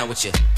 down with you.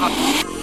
あ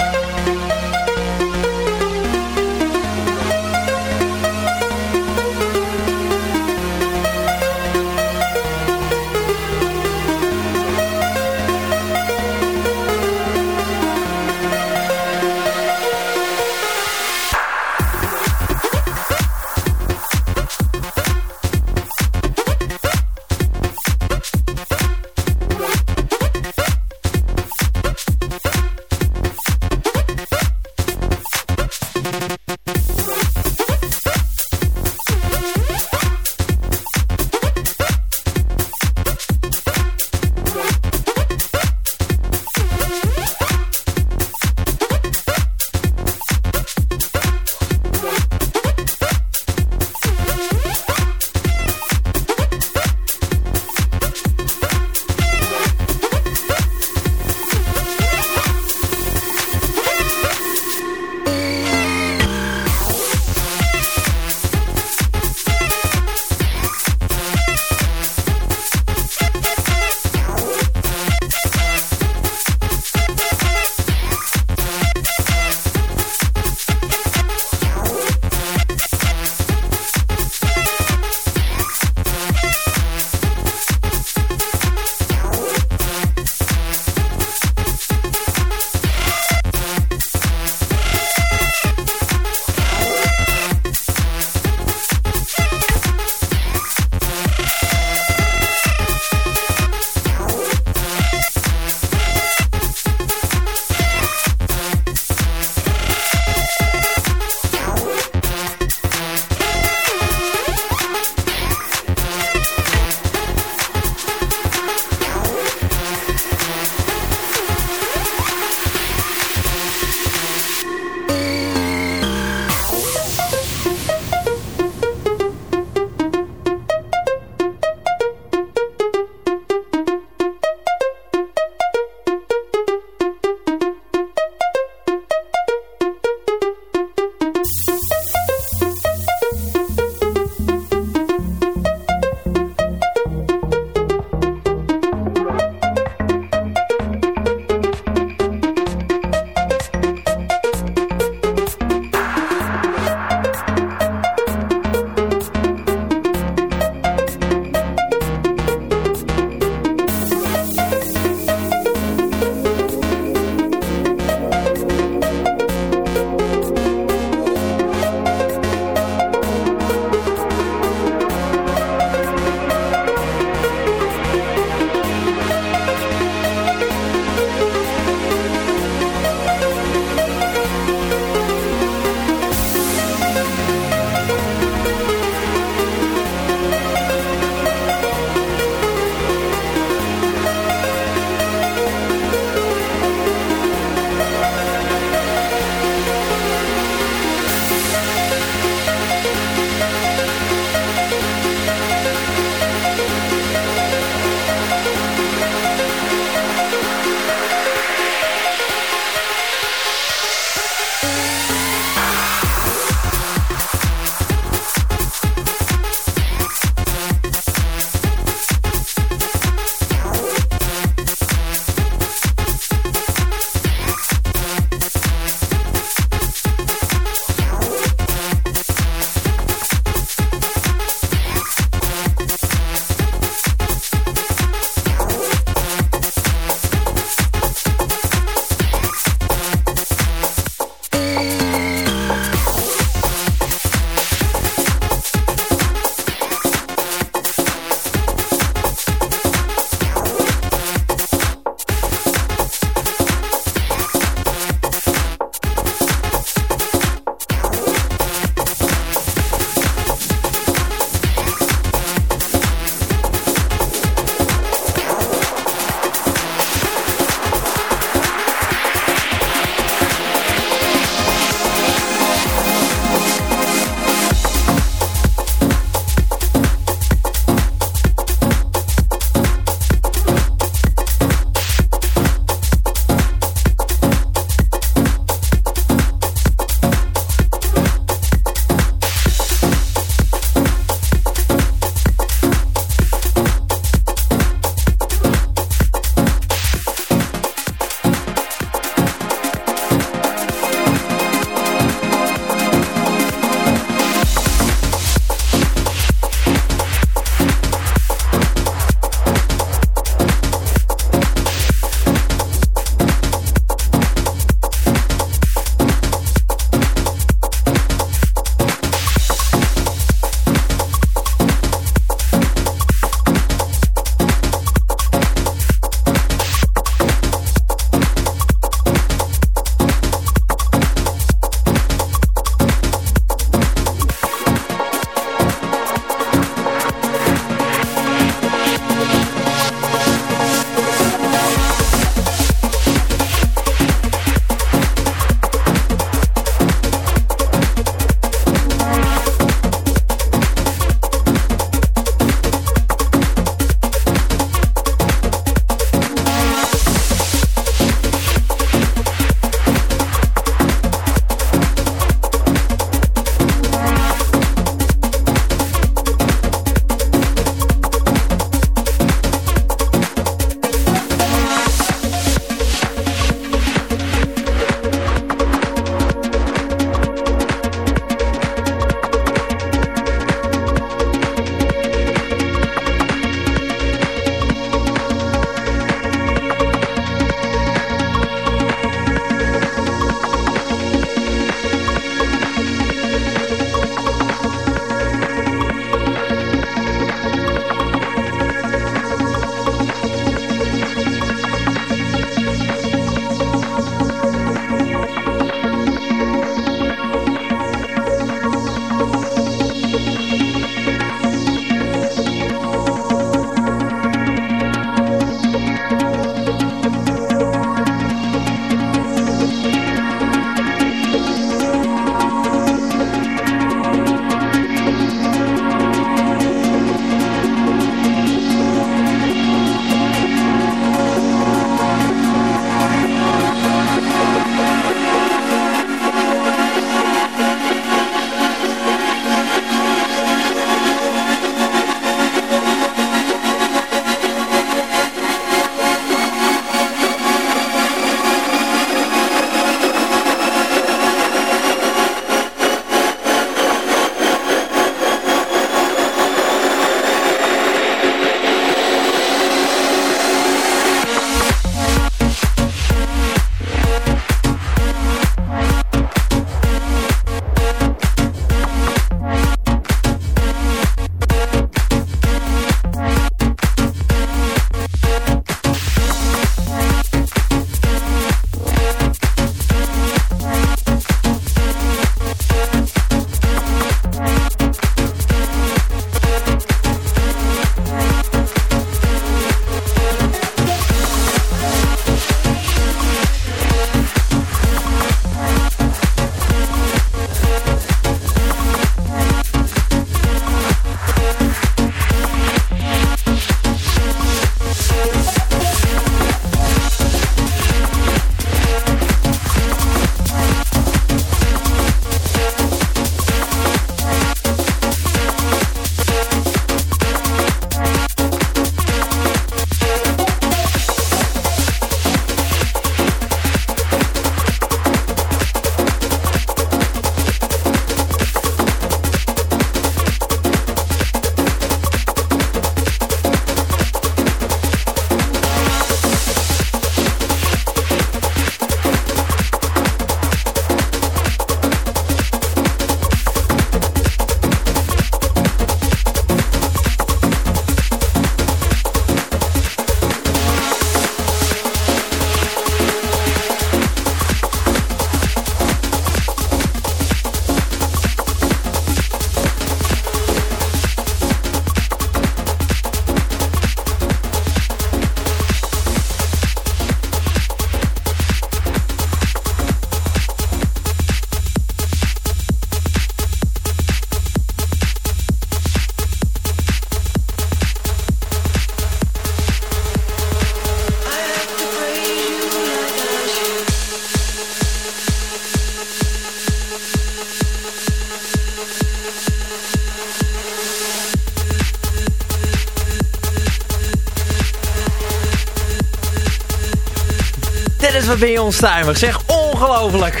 wat ben je onstuimig. Zeg, ongelooflijk.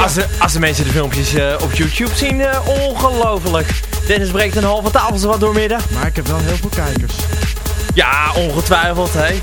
Als, de, als de mensen de filmpjes uh, op YouTube zien, uh, ongelooflijk. Dennis breekt een halve tafel zo wat doormidden. Maar ik heb wel heel veel kijkers. Ja, ongetwijfeld, hè.